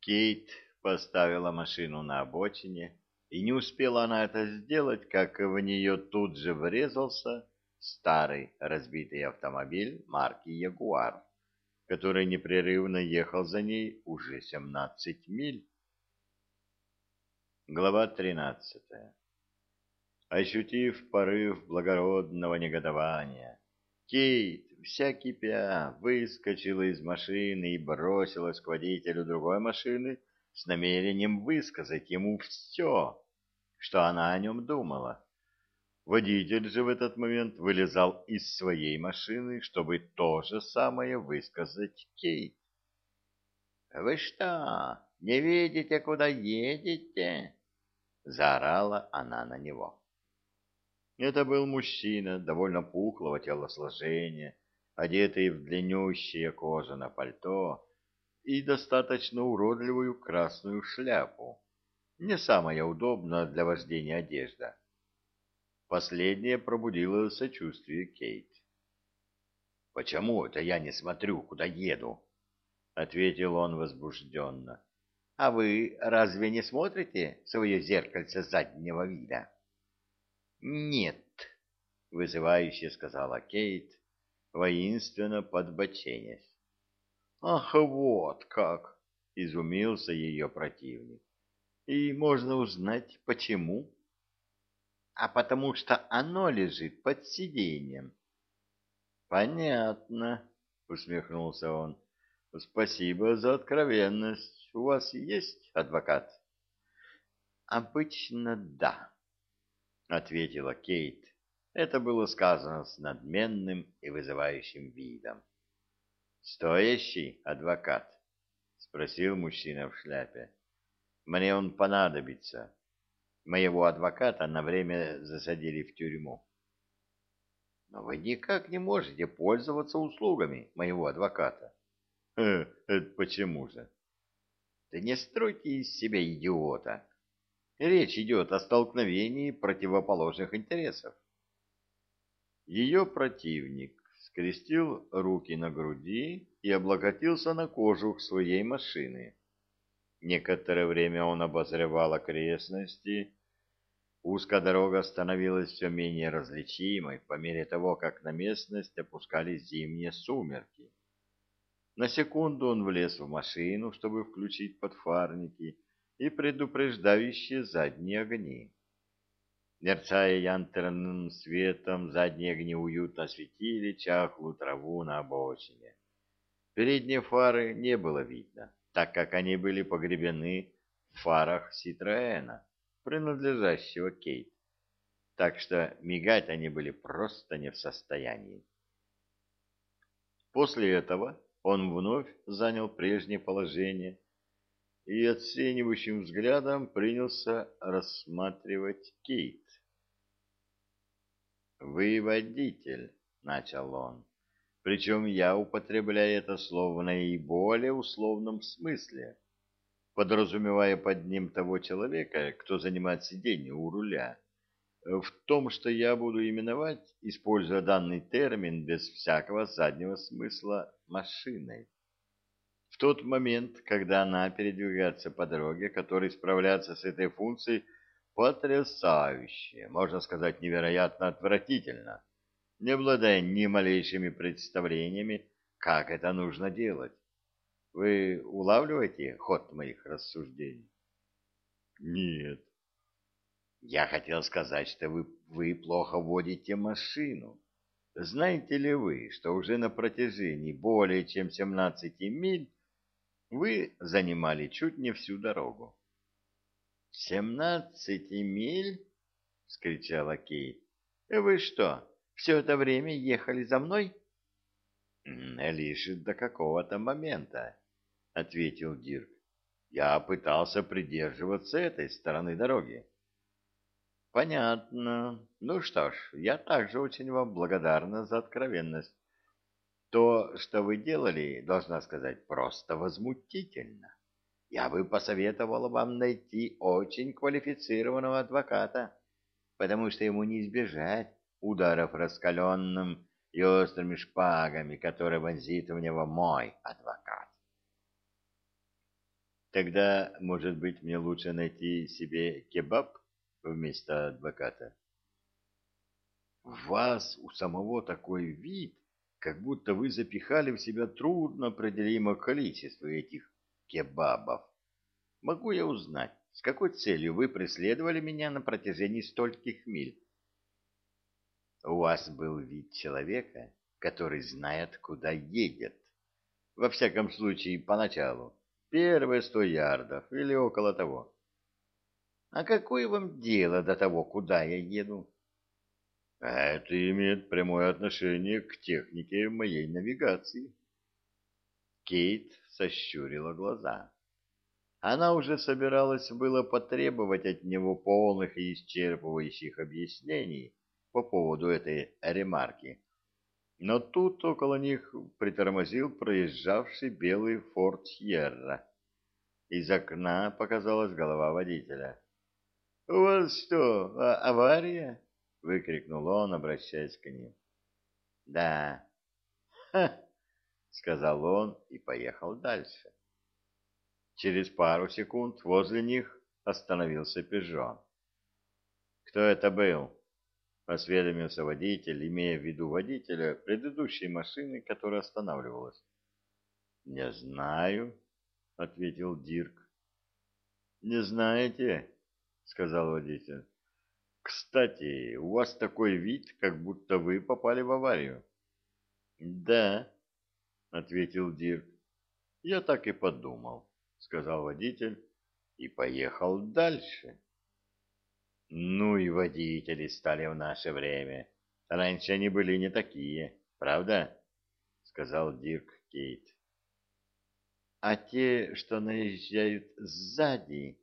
Кейт поставила машину на обочине, и не успела она это сделать, как в нее тут же врезался старый разбитый автомобиль марки «Ягуар», который непрерывно ехал за ней уже 17 миль. Глава 13 Ощутив порыв благородного негодования, Кейт, вся кипя, выскочила из машины и бросилась к водителю другой машины с намерением высказать ему все, что она о нем думала. Водитель же в этот момент вылезал из своей машины, чтобы то же самое высказать Кейт. — Вы что, не видите, куда едете? — заорала она на него. Это был мужчина довольно пухлого телосложения, одетый в длиннющее кожаное пальто и достаточно уродливую красную шляпу. Не самая удобная для вождения одежда. Последнее пробудило сочувствие Кейт. «Почему это я не смотрю, куда еду?» — ответил он возбужденно. «А вы разве не смотрите свое зеркальце заднего вида?» «Нет», — вызывающе сказала Кейт, воинственно подбоченясь. «Ах, вот как!» — изумился ее противник. «И можно узнать, почему?» «А потому что оно лежит под сиденьем». «Понятно», — усмехнулся он. «Спасибо за откровенность. У вас есть адвокат?» «Обычно да», ответила Кейт. Это было сказано с надменным и вызывающим видом. «Стоящий адвокат?» — спросил мужчина в шляпе. «Мне он понадобится. Моего адвоката на время засадили в тюрьму». «Но вы никак не можете пользоваться услугами моего адвоката». «Э, это почему же?» «Да не стройте из себя идиота. Речь идет о столкновении противоположных интересов. Ее противник скрестил руки на груди и облокотился на кожух своей машины. Некоторое время он обозревал окрестности. Узкая дорога становилась все менее различимой по мере того, как на местность опускались зимние сумерки. На секунду он влез в машину, чтобы включить подфарники, и предупреждающие задние огни. Мерцая янтарным светом, задние огни уютно осветили чахлую траву на обочине. Передние фары не было видно, так как они были погребены в фарах Ситроэна, принадлежащего Кейт, так что мигать они были просто не в состоянии. После этого он вновь занял прежнее положение и оценивающим взглядом принялся рассматривать Кейт. «Вы водитель», — начал он, причем я употребляю это слово в наиболее условном смысле, подразумевая под ним того человека, кто занимает сиденье у руля. В том, что я буду именовать, используя данный термин без всякого заднего смысла, машиной тот момент, когда она передвигается по дороге, который справляется с этой функцией потрясающе, можно сказать, невероятно отвратительно, не обладая ни малейшими представлениями, как это нужно делать. Вы улавливаете ход моих рассуждений? Нет. Я хотел сказать, что вы, вы плохо водите машину. Знаете ли вы, что уже на протяжении более чем 17 миль вы занимали чуть не всю дорогу. — Семнадцати миль? — скричала Кейт. — Вы что, все это время ехали за мной? — Лишь до какого-то момента, — ответил Дирк. — Я пытался придерживаться этой стороны дороги. — Понятно. Ну что ж, я также очень вам благодарна за откровенность. То, что вы делали, должна сказать, просто возмутительно. Я бы посоветовала вам найти очень квалифицированного адвоката, потому что ему не избежать ударов раскаленным и острыми шпагами, которые вонзит в него мой адвокат. Тогда, может быть, мне лучше найти себе кебаб вместо адвоката? У вас у самого такой вид, как будто вы запихали в себя трудно определимое количество этих кебабов. Могу я узнать, с какой целью вы преследовали меня на протяжении стольких миль? У вас был вид человека, который знает, куда едет. Во всяком случае, поначалу. Первые сто ярдов или около того. А какое вам дело до того, куда я еду? Это имеет прямое отношение к технике моей навигации. Кейт сощурила глаза. Она уже собиралась было потребовать от него полных и исчерпывающих объяснений по поводу этой ремарки. Но тут около них притормозил проезжавший белый форт Сьерра. Из окна показалась голова водителя. — У вас что, а авария? — выкрикнул он, обращаясь к ним. — Да. — Ха! — сказал он и поехал дальше. Через пару секунд возле них остановился «Пежо». «Кто это был?» — осведомился водитель, имея в виду водителя предыдущей машины, которая останавливалась. «Не знаю», — ответил Дирк. «Не знаете?» — сказал водитель. «Кстати, у вас такой вид, как будто вы попали в аварию». «Да», — ответил Дирк. «Я так и подумал». — сказал водитель и поехал дальше. Ну и водители стали в наше время. Раньше они были не такие, правда? — сказал Дирк Кейт. А те, что наезжают сзади,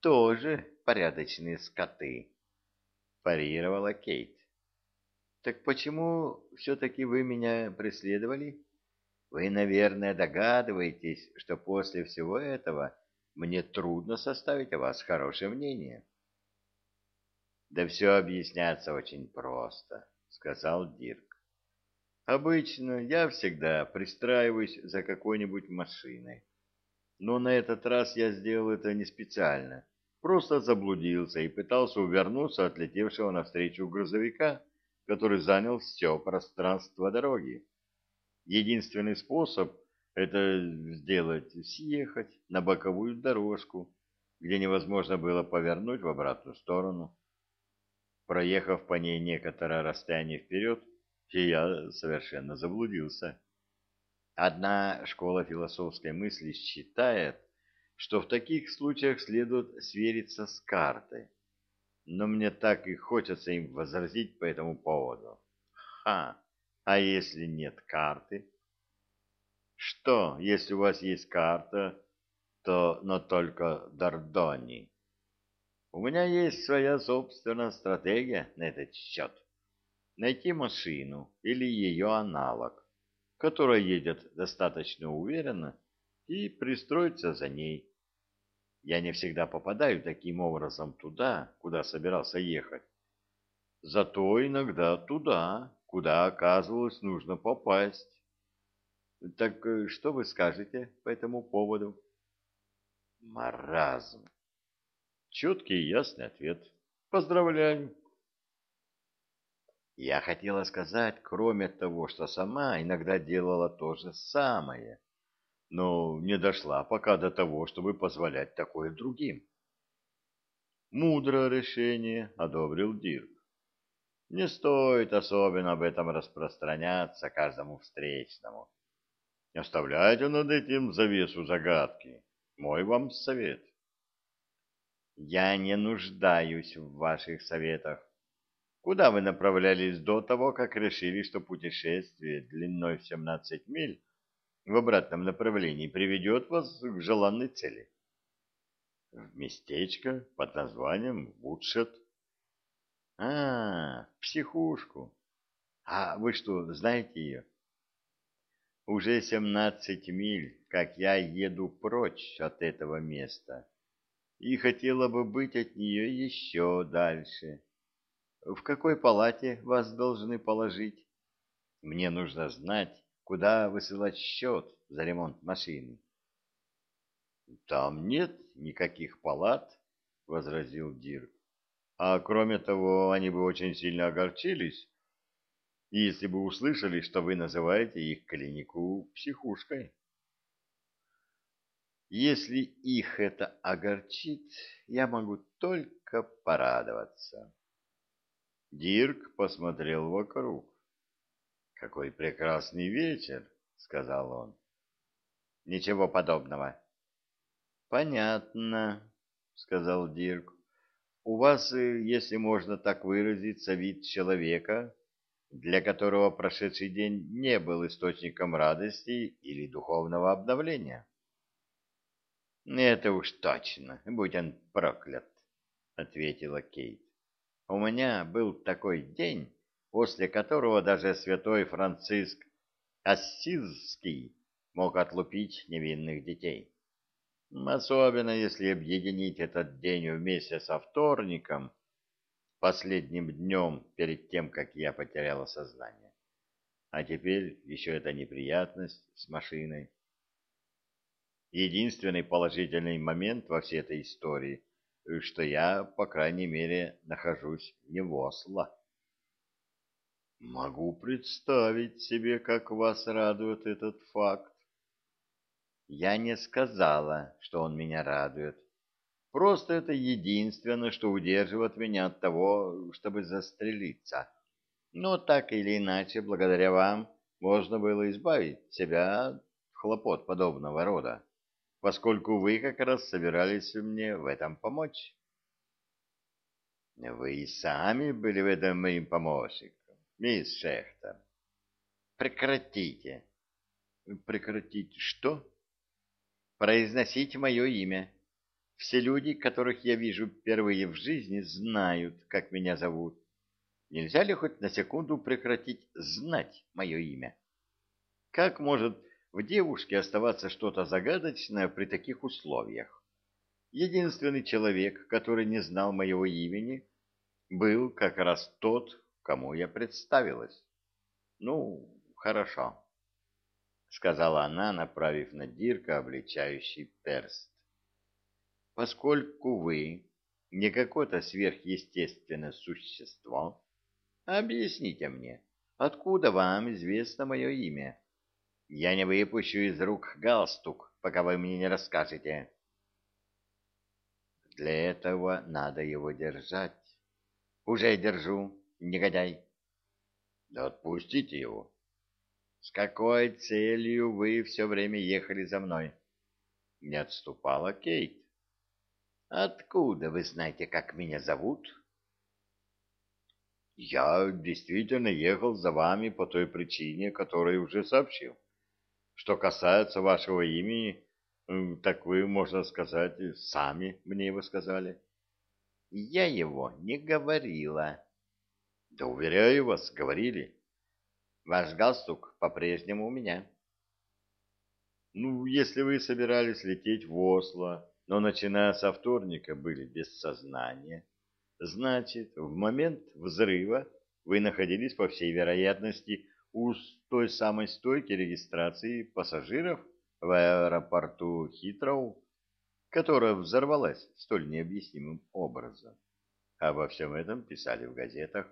тоже порядочные скоты, — парировала Кейт. Так почему все-таки вы меня преследовали? — вы, наверное, догадываетесь, что после всего этого мне трудно составить о вас хорошее мнение. Да все объясняется очень просто, сказал Дирк. Обычно я всегда пристраиваюсь за какой-нибудь машиной. Но на этот раз я сделал это не специально. Просто заблудился и пытался увернуться от летевшего навстречу грузовика, который занял все пространство дороги. Единственный способ это сделать — съехать на боковую дорожку, где невозможно было повернуть в обратную сторону. Проехав по ней некоторое расстояние вперед, я совершенно заблудился. Одна школа философской мысли считает, что в таких случаях следует свериться с картой. Но мне так и хочется им возразить по этому поводу. Ха! А если нет карты? Что, если у вас есть карта, то, но только Дордони? У меня есть своя собственная стратегия на этот счет. Найти машину или ее аналог, которая едет достаточно уверенно, и пристроиться за ней. Я не всегда попадаю таким образом туда, куда собирался ехать. Зато иногда туда, куда, оказывалось, нужно попасть. Так э, что вы скажете по этому поводу? Маразм. Четкий и ясный ответ. Поздравляю. Я хотела сказать, кроме того, что сама иногда делала то же самое, но не дошла пока до того, чтобы позволять такое другим. Мудрое решение одобрил Дирк. Не стоит особенно об этом распространяться каждому встречному. Оставляйте над этим завесу загадки. Мой вам совет. Я не нуждаюсь в ваших советах. Куда вы направлялись до того, как решили, что путешествие длиной в 17 миль в обратном направлении приведет вас к желанной цели? В местечко под названием Вудшет. А, психушку. А вы что, знаете ее? Уже семнадцать миль, как я еду прочь от этого места, и хотела бы быть от нее еще дальше. В какой палате вас должны положить? Мне нужно знать, куда высылать счет за ремонт машины. Там нет никаких палат, возразил Дирк. А кроме того, они бы очень сильно огорчились, если бы услышали, что вы называете их клинику психушкой. Если их это огорчит, я могу только порадоваться. Дирк посмотрел вокруг. «Какой прекрасный вечер!» — сказал он. «Ничего подобного». «Понятно», — сказал Дирк. «У вас, э, если можно так выразиться, вид человека, для которого прошедший день не был источником радости или духовного обновления». «Это уж точно, будь он проклят», — ответила Кейт. «У меня был такой день, после которого даже святой Франциск Ассизский мог отлупить невинных детей. Особенно если объединить этот день вместе со вторником, последним днем перед тем, как я потеряла сознание. А теперь еще эта неприятность с машиной. Единственный положительный момент во всей этой истории, что я, по крайней мере, нахожусь не в Осло. Могу представить себе, как вас радует этот факт. Я не сказала, что он меня радует. Просто это единственное, что удерживает меня от того, чтобы застрелиться. Но так или иначе, благодаря вам, можно было избавить себя от хлопот подобного рода поскольку вы как раз собирались мне в этом помочь. Вы и сами были в этом моим помощником, мисс Шехтер. Прекратите. Прекратить что? Произносить мое имя. Все люди, которых я вижу впервые в жизни, знают, как меня зовут. Нельзя ли хоть на секунду прекратить знать мое имя? Как может в девушке оставаться что-то загадочное при таких условиях. Единственный человек, который не знал моего имени, был как раз тот, кому я представилась. Ну, хорошо, — сказала она, направив на Дирка обличающий перст. Поскольку вы не какое-то сверхъестественное существо, объясните мне, откуда вам известно мое имя? Я не выпущу из рук галстук, пока вы мне не расскажете. Для этого надо его держать. Уже держу, негодяй. Да отпустите его. С какой целью вы все время ехали за мной? Не отступала Кейт. Откуда вы знаете, как меня зовут? Я действительно ехал за вами по той причине, которую уже сообщил. Что касается вашего имени, так вы, можно сказать, сами мне его сказали. Я его не говорила. Да уверяю вас, говорили. Ваш галстук по-прежнему у меня. Ну, если вы собирались лететь в Осло, но начиная со вторника были без сознания, значит, в момент взрыва вы находились, по всей вероятности, у той самой стойки регистрации пассажиров в аэропорту Хитроу, которая взорвалась столь необъяснимым образом. Обо всем этом писали в газетах.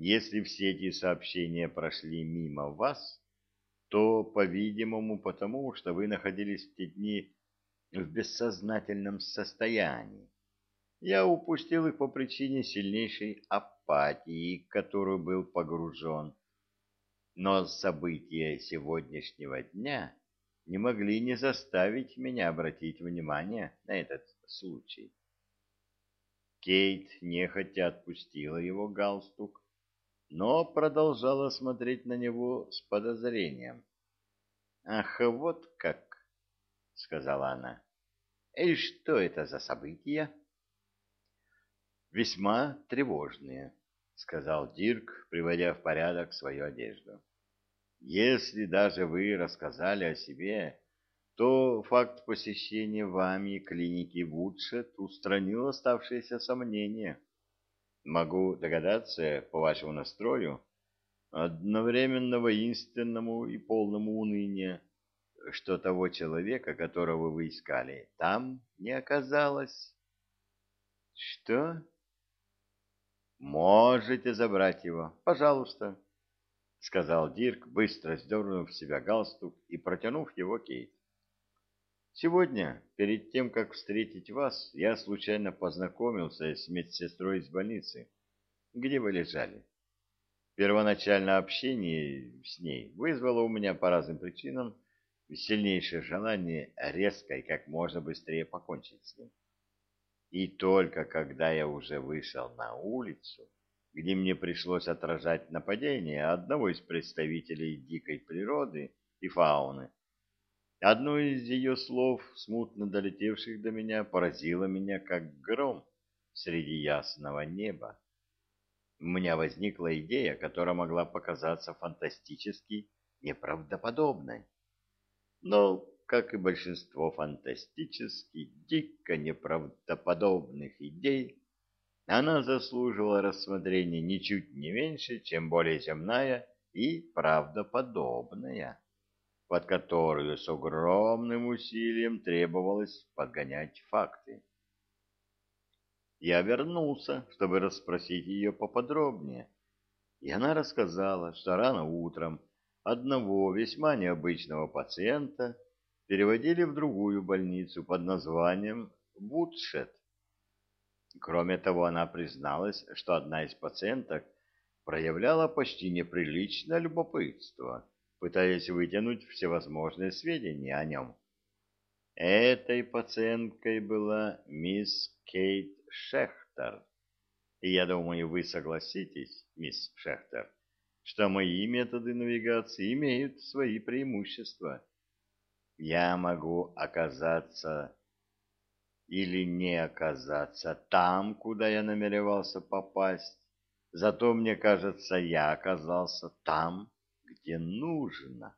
Если все эти сообщения прошли мимо вас, то, по-видимому, потому что вы находились в те дни в бессознательном состоянии. Я упустил их по причине сильнейшей апатии, которую был погружен, но события сегодняшнего дня не могли не заставить меня обратить внимание на этот случай. Кейт нехотя отпустила его галстук, но продолжала смотреть на него с подозрением. «Ах, вот как!» — сказала она. «И что это за события?» «Весьма тревожные», — сказал Дирк, приводя в порядок свою одежду. Если даже вы рассказали о себе, то факт посещения вами клиники Вудшет устранил оставшиеся сомнения. Могу догадаться, по вашему настрою, одновременно воинственному и полному уныния, что того человека, которого вы искали, там не оказалось. Что? Можете забрать его, пожалуйста, сказал Дирк, быстро сдернув с себя галстук и протянув его Кейт. Сегодня, перед тем, как встретить вас, я случайно познакомился с медсестрой из больницы, где вы лежали. Первоначальное общение с ней вызвало у меня по разным причинам сильнейшее желание резко и как можно быстрее покончить с ним. И только когда я уже вышел на улицу, где мне пришлось отражать нападение одного из представителей дикой природы и фауны, одно из ее слов, смутно долетевших до меня, поразило меня как гром среди ясного неба у меня возникла идея, которая могла показаться фантастически неправдоподобной. Но, как и большинство фантастически, дико неправдоподобных идей, она заслуживала рассмотрения ничуть не меньше, чем более земная и правдоподобная, под которую с огромным усилием требовалось подгонять факты. Я вернулся, чтобы расспросить ее поподробнее, и она рассказала, что рано утром одного весьма необычного пациента переводили в другую больницу под названием Вудшет. Кроме того, она призналась, что одна из пациенток проявляла почти неприличное любопытство, пытаясь вытянуть всевозможные сведения о нем. Этой пациенткой была мисс Кейт Шехтер. И я думаю, вы согласитесь, мисс Шехтер, что мои методы навигации имеют свои преимущества. Я могу оказаться или не оказаться там, куда я намеревался попасть. Зато, мне кажется, я оказался там, где нужно.